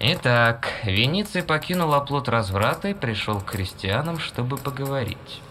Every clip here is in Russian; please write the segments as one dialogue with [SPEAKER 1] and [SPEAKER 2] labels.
[SPEAKER 1] Итак, Вениций покинул оплот разврата и пришел к христианам, чтобы поговорить.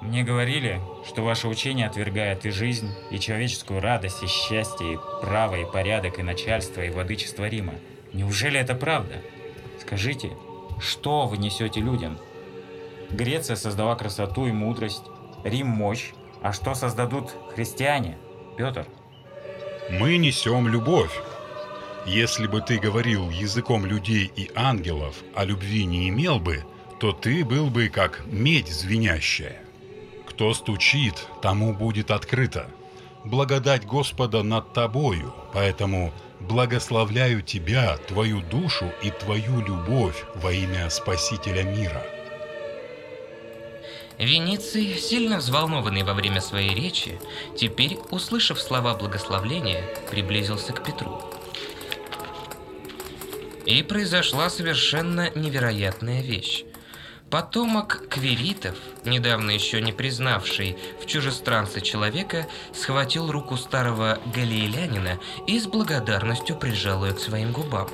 [SPEAKER 2] Мне говорили, что ваше учение отвергает и жизнь, и человеческую радость, и счастье, и право, и порядок, и начальство, и владычество Рима. Неужели это правда? Скажите, что вы несете людям? Греция создала красоту и мудрость, Рим – мощь. А что создадут христиане? Петр?
[SPEAKER 3] Мы несем любовь. Если бы ты говорил языком людей и ангелов, а любви не имел бы, то ты был бы как медь звенящая. Кто стучит, тому будет открыто. Благодать Господа над тобою, поэтому благословляю тебя, твою душу и твою любовь во имя Спасителя мира.
[SPEAKER 1] Вениций, сильно взволнованный во время своей речи, теперь, услышав слова благословления, приблизился к Петру. И произошла совершенно невероятная вещь. Потомок квиритов, недавно еще не признавший в чужестранце человека, схватил руку старого галилеянина и с благодарностью прижал ее к своим губам.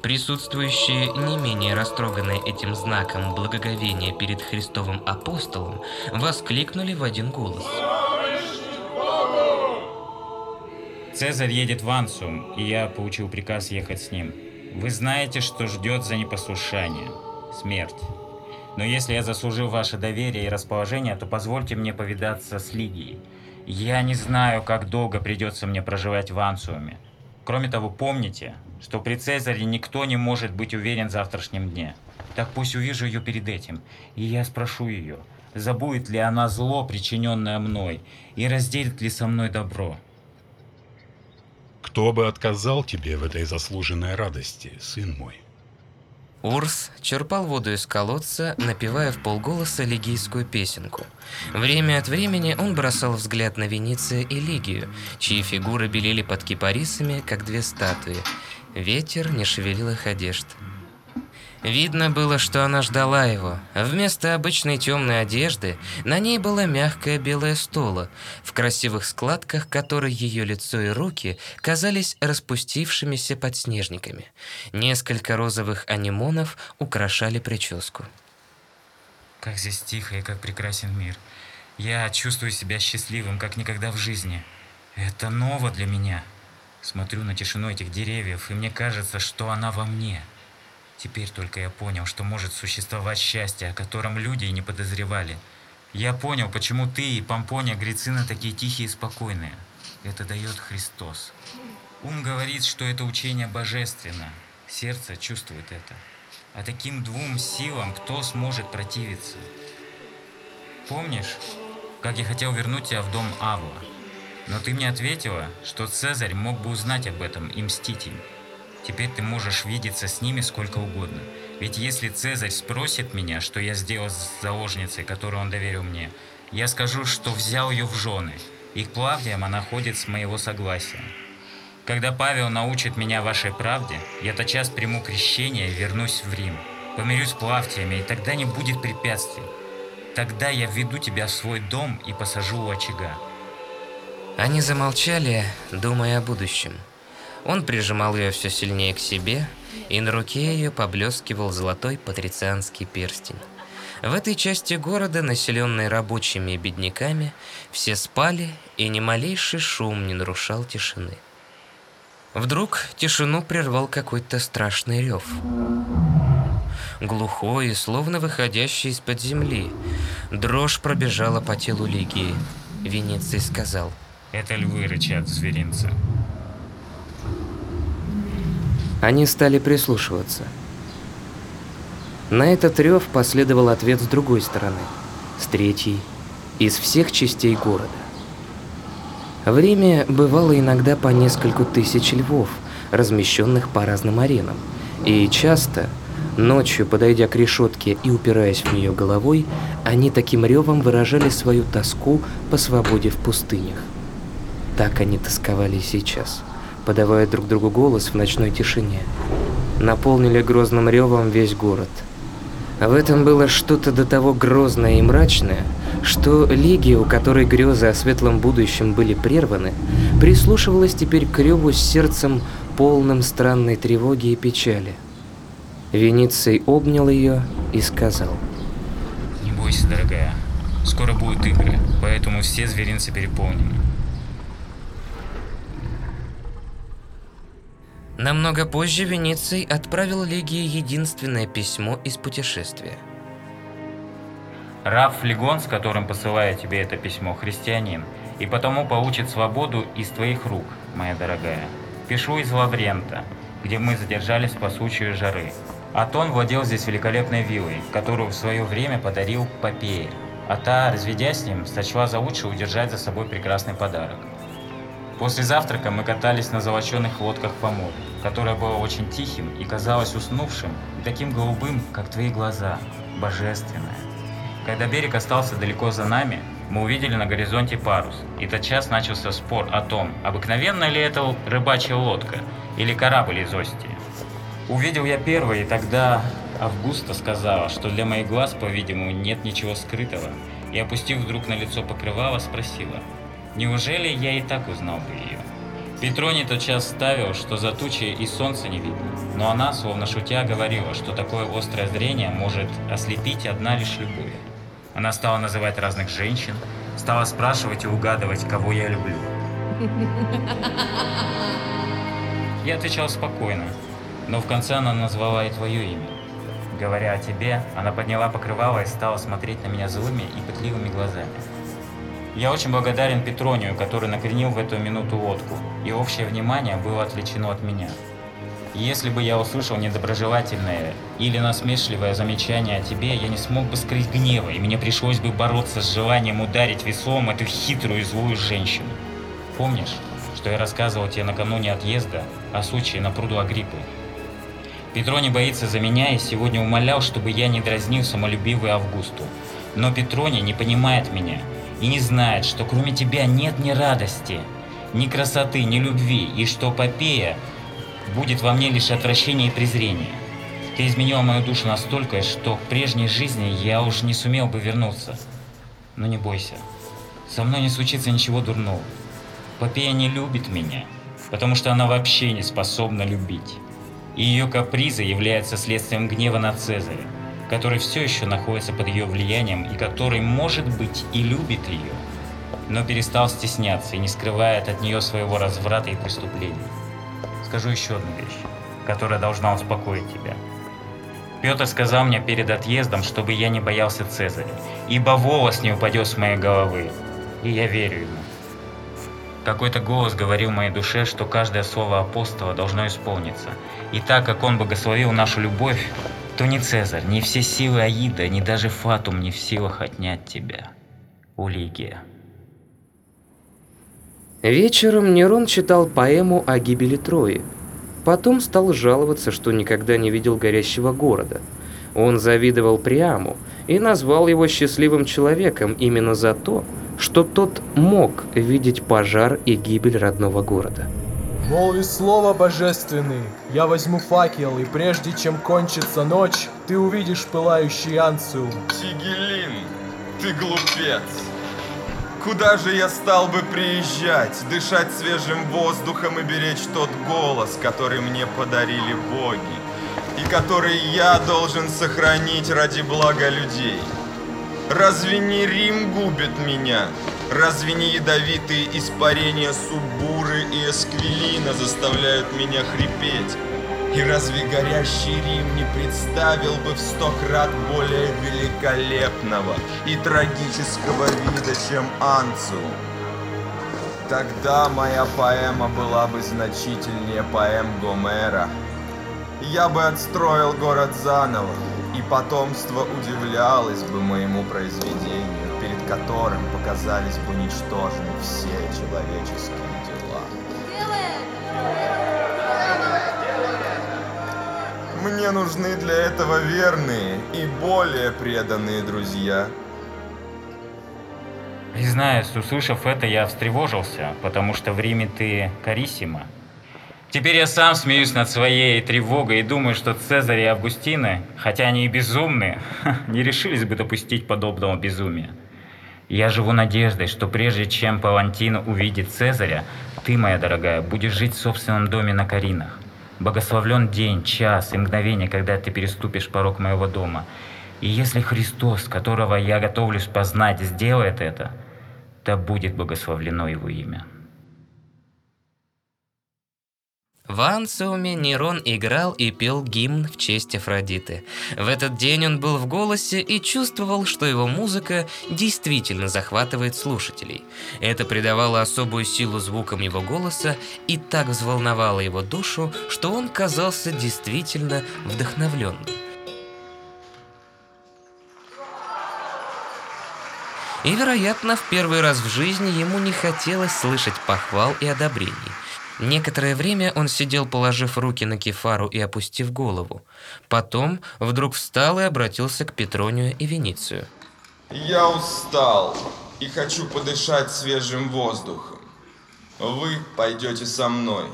[SPEAKER 1] Присутствующие, не менее растроганные этим знаком благоговения перед Христовым апостолом, воскликнули в один голос.
[SPEAKER 2] Цезарь едет в Ансум, и я получил приказ ехать с ним. Вы знаете, что ждет за непослушание. Смерть. Но если я заслужил ваше доверие и расположение, то позвольте мне повидаться с Лигией. Я не знаю, как долго придется мне проживать в Ансууме. Кроме того, помните, что при Цезаре никто не может быть уверен в завтрашнем дне. Так пусть увижу ее перед этим, и я спрошу ее, забудет ли она зло, причиненное мной, и разделит ли со мной добро.
[SPEAKER 3] Кто бы отказал тебе в этой заслуженной радости, сын мой?
[SPEAKER 1] Урс черпал воду из колодца, напевая в полголоса лигийскую песенку. Время от времени он бросал взгляд на Вениция и Лигию, чьи фигуры белели под кипарисами, как две статуи. Ветер не шевелил их одежд. Видно было, что она ждала его. Вместо обычной темной одежды на ней была мягкая белая стола, в красивых складках которой ее лицо и руки казались распустившимися подснежниками. Несколько розовых анимонов украшали прическу.
[SPEAKER 2] Как здесь тихо и как прекрасен мир. Я чувствую себя счастливым, как никогда в жизни. Это ново для меня. Смотрю на тишину этих деревьев, и мне кажется, что она во мне – Теперь только я понял, что может существовать счастье, о котором люди и не подозревали. Я понял, почему ты и Помпония Грицина такие тихие и спокойные. Это дает Христос. Ум говорит, что это учение божественно. Сердце чувствует это. А таким двум силам кто сможет противиться? Помнишь, как я хотел вернуть тебя в дом Авла? Но ты мне ответила, что Цезарь мог бы узнать об этом и мстить им. Теперь ты можешь видеться с ними сколько угодно. Ведь если Цезарь спросит меня, что я сделал с заложницей, которую он доверил мне, я скажу, что взял ее в жены, и к Клавдиям она ходит с моего согласия. Когда Павел научит меня вашей правде, я тотчас приму крещение и вернусь в Рим. Помирюсь с Плавтиями, и тогда не будет препятствий. Тогда я введу тебя в свой дом и посажу у очага.
[SPEAKER 1] Они замолчали, думая о будущем. Он прижимал ее все сильнее к себе, и на руке ее поблескивал золотой патрицианский перстень. В этой части города, населенной рабочими и бедняками, все спали, и ни малейший шум не нарушал тишины. Вдруг тишину прервал какой-то страшный рев. Глухой словно выходящий из-под земли. Дрожь пробежала по телу Лигии. Венеций сказал.
[SPEAKER 2] «Это львы рычат зверинца».
[SPEAKER 1] Они стали прислушиваться. На этот рев последовал ответ с другой стороны, с третьей, из всех частей города. В Риме бывало иногда по нескольку тысяч львов, размещенных по разным аренам, и часто, ночью, подойдя к решетке и упираясь в нее головой, они таким ревом выражали свою тоску по свободе в пустынях. Так они тосковали и сейчас подавая друг другу голос в ночной тишине. Наполнили грозным ревом весь город. В этом было что-то до того грозное и мрачное, что Лигия, у которой грезы о светлом будущем были прерваны, прислушивалась теперь к реву с сердцем полным странной тревоги и печали. Вениций обнял ее и сказал.
[SPEAKER 2] Не бойся, дорогая. Скоро будут игры, поэтому все зверинцы переполнены.
[SPEAKER 1] Намного позже Вениций отправил Лигии единственное письмо из путешествия.
[SPEAKER 2] Раб Флегон, с которым посылаю тебе это письмо, христианин, и потому получит свободу из твоих рук, моя дорогая. Пишу из Лаврента, где мы задержались по случаю жары. Атон владел здесь великолепной виллой, которую в свое время подарил Попея. А та, разведясь с ним, сочла за лучшее удержать за собой прекрасный подарок. После завтрака мы катались на золоченных лодках по морю, которое было очень тихим и казалось уснувшим, и таким голубым, как твои глаза, божественное. Когда берег остался далеко за нами, мы увидели на горизонте парус, и тотчас начался спор о том, обыкновенная ли это рыбачья лодка или корабль из Остии. Увидел я первый, и тогда Августа сказала, что для моих глаз, по-видимому, нет ничего скрытого, и, опустив вдруг на лицо покрывало, спросила, неужели я и так узнал бы ее? Петроний тотчас ставил, что за тучей и солнца не видно, но она, словно шутя, говорила, что такое острое зрение может ослепить одна лишь любовь. Она стала называть разных женщин, стала спрашивать и угадывать, кого я люблю. Я отвечал спокойно, но в конце она назвала и твое имя. Говоря о тебе, она подняла покрывало и стала смотреть на меня злыми и пытливыми глазами. Я очень благодарен Петронию, который накренил в эту минуту лодку, и общее внимание было отвлечено от меня. Если бы я услышал недоброжелательное или насмешливое замечание о тебе, я не смог бы скрыть гнева, и мне пришлось бы бороться с желанием ударить веслом эту хитрую и злую женщину. Помнишь, что я рассказывал тебе накануне отъезда о случае на пруду Агриппы? Петро не боится за меня и сегодня умолял, чтобы я не дразнил самолюбивую Августу. Но Петрони не понимает меня и не знает, что кроме тебя нет ни радости, ни красоты, ни любви, и что Попея будет во мне лишь отвращение и презрение. Ты изменила мою душу настолько, что к прежней жизни я уже не сумел бы вернуться. Но не бойся, со мной не случится ничего дурного. Попея не любит меня, потому что она вообще не способна любить и ее капризы являются следствием гнева на Цезаря, который все еще находится под ее влиянием и который, может быть, и любит ее, но перестал стесняться и не скрывает от нее своего разврата и преступлений. Скажу еще одну вещь, которая должна успокоить тебя. Петр сказал мне перед отъездом, чтобы я не боялся Цезаря, ибо волос не упадет с моей головы, и я верю ему. Какой-то голос говорил моей душе, что каждое слово апостола должно исполниться. И так как он благословил нашу любовь, то ни Цезарь, ни все силы Аида, ни даже Фатум не в силах отнять тебя. Улигия.
[SPEAKER 1] Вечером Нерон читал поэму о гибели Трои. Потом стал жаловаться, что никогда не видел горящего города. Он завидовал Приаму и назвал его счастливым человеком именно за то, что тот мог видеть пожар и гибель родного города.
[SPEAKER 4] Молви слово божественный, я возьму факел, и прежде чем кончится ночь, ты увидишь пылающий Анциум.
[SPEAKER 5] Тигелин, ты глупец. Куда же я стал бы приезжать, дышать свежим воздухом и беречь тот голос, который мне подарили боги, и который я должен сохранить ради блага людей? Разве не Рим губит меня? Разве не ядовитые испарения Субуры и Эсквилина заставляют меня хрипеть? И разве горящий Рим не представил бы в сто крат более великолепного и трагического вида, чем Анцу? Тогда моя поэма была бы значительнее поэм Гомера. Я бы отстроил город заново, и потомство удивлялось бы моему произведению, перед которым показались бы ничтожны все человеческие дела. Мне нужны для этого верные и более преданные друзья.
[SPEAKER 2] Признаюсь, услышав это, я встревожился, потому что в Риме ты Кариссима. Теперь я сам смеюсь над своей тревогой и думаю, что Цезарь и Августины, хотя они и безумные, не решились бы допустить подобного безумия. Я живу надеждой, что прежде чем Палантина увидит Цезаря, ты, моя дорогая, будешь жить в собственном доме на Каринах. Благословлен день, час и мгновение, когда ты переступишь порог моего дома. И если Христос, которого я готовлюсь познать, сделает это, да будет благословлено его имя.
[SPEAKER 1] В Анциуме Нерон играл и пел гимн в честь Афродиты. В этот день он был в голосе и чувствовал, что его музыка действительно захватывает слушателей. Это придавало особую силу звукам его голоса и так взволновало его душу, что он казался действительно вдохновленным. И, вероятно, в первый раз в жизни ему не хотелось слышать похвал и одобрений. Некоторое время он сидел, положив руки на кефару и опустив голову. Потом вдруг встал и обратился к Петронию и Веницию.
[SPEAKER 5] Я устал и хочу подышать свежим воздухом. Вы пойдете со мной.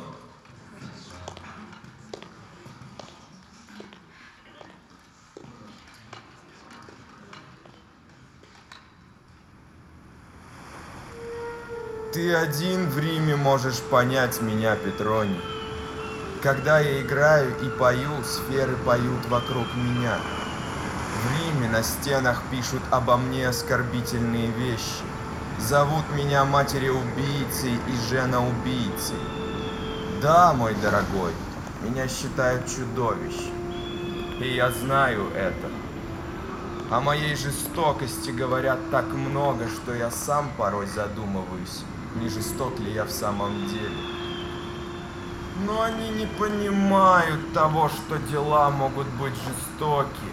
[SPEAKER 5] Ты один в Риме можешь понять меня, Петроний. Когда я играю и пою, сферы поют вокруг меня. В Риме на стенах пишут обо мне оскорбительные вещи. Зовут меня матери-убийцей и жена-убийцей. Да, мой дорогой, меня считают чудовищем. И я знаю это. О моей жестокости говорят так много, что я сам порой задумываюсь, не жесток ли я в самом деле. Но они не понимают того, что дела могут быть жестоки,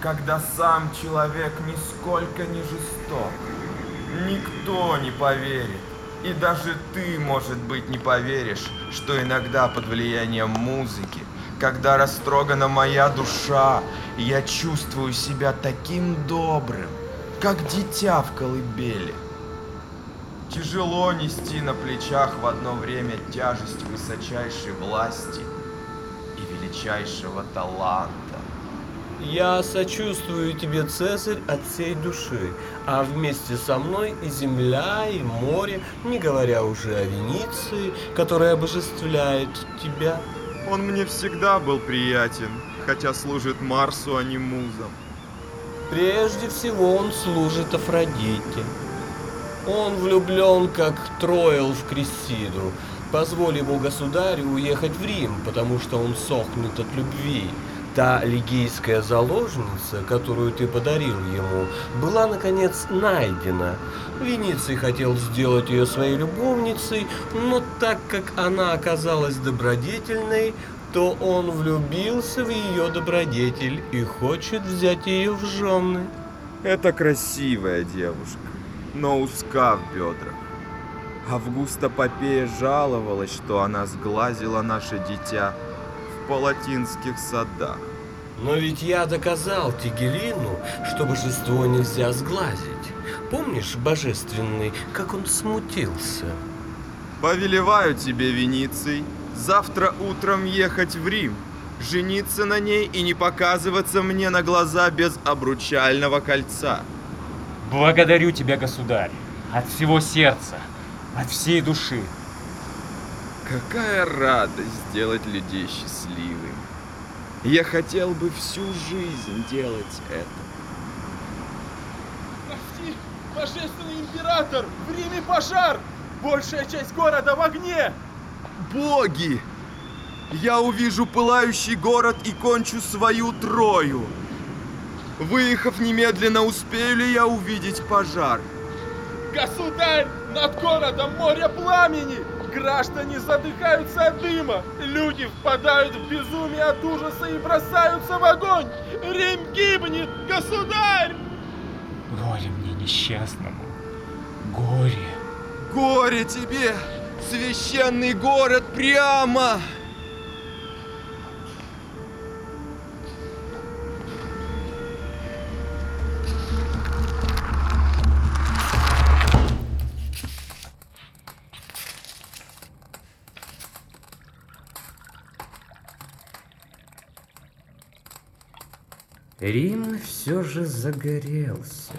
[SPEAKER 5] когда сам человек нисколько не жесток. Никто не поверит. И даже ты, может быть, не поверишь, что иногда под влиянием музыки, когда растрогана моя душа, я чувствую себя таким добрым, как дитя в колыбели. Тяжело нести на плечах в одно время тяжесть высочайшей власти и величайшего таланта.
[SPEAKER 6] Я сочувствую тебе, Цезарь, от всей души, а вместе со мной и земля, и море, не говоря уже о Венеции, которая обожествляет тебя.
[SPEAKER 5] Он мне всегда был приятен, хотя служит Марсу, а не музам.
[SPEAKER 6] Прежде всего он служит Афродите. Он влюблен, как Троил в Крессидру. Позволь ему, государю, уехать в Рим, потому что он сохнет от любви. Та лигийская заложница, которую ты подарил ему, была, наконец, найдена. Вениций хотел сделать ее своей любовницей, но так как она оказалась добродетельной, то он влюбился в ее добродетель и хочет взять ее в жены.
[SPEAKER 5] Это красивая девушка, но узка в бедрах. Августа Попея жаловалась, что она сглазила наше дитя в палатинских садах.
[SPEAKER 6] Но ведь я доказал Тигелину, что божество нельзя сглазить. Помнишь, божественный, как он смутился?
[SPEAKER 5] Повелеваю тебе, Вениций, завтра утром ехать в Рим, жениться на ней и не показываться мне на глаза без обручального кольца.
[SPEAKER 2] Благодарю тебя, государь, от всего сердца, от всей души.
[SPEAKER 5] Какая радость сделать людей счастливыми. Я хотел бы всю жизнь делать это.
[SPEAKER 7] Прости, божественный император! В Риме пожар! Большая часть города в огне!
[SPEAKER 5] Боги! Я увижу пылающий город и кончу свою Трою. Выехав немедленно, успею ли я увидеть пожар?
[SPEAKER 7] Государь! Над городом море пламени! Граждане задыхаются от дыма! Люди впадают в безумие от ужаса и бросаются в огонь! Рим гибнет! Государь!
[SPEAKER 2] Горе мне несчастному. Горе.
[SPEAKER 5] Горе тебе, священный город прямо!
[SPEAKER 1] Рим все же загорелся.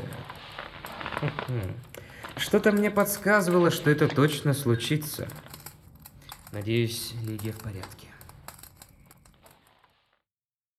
[SPEAKER 1] Что-то мне подсказывало, что это точно случится. Надеюсь, Лигия в порядке.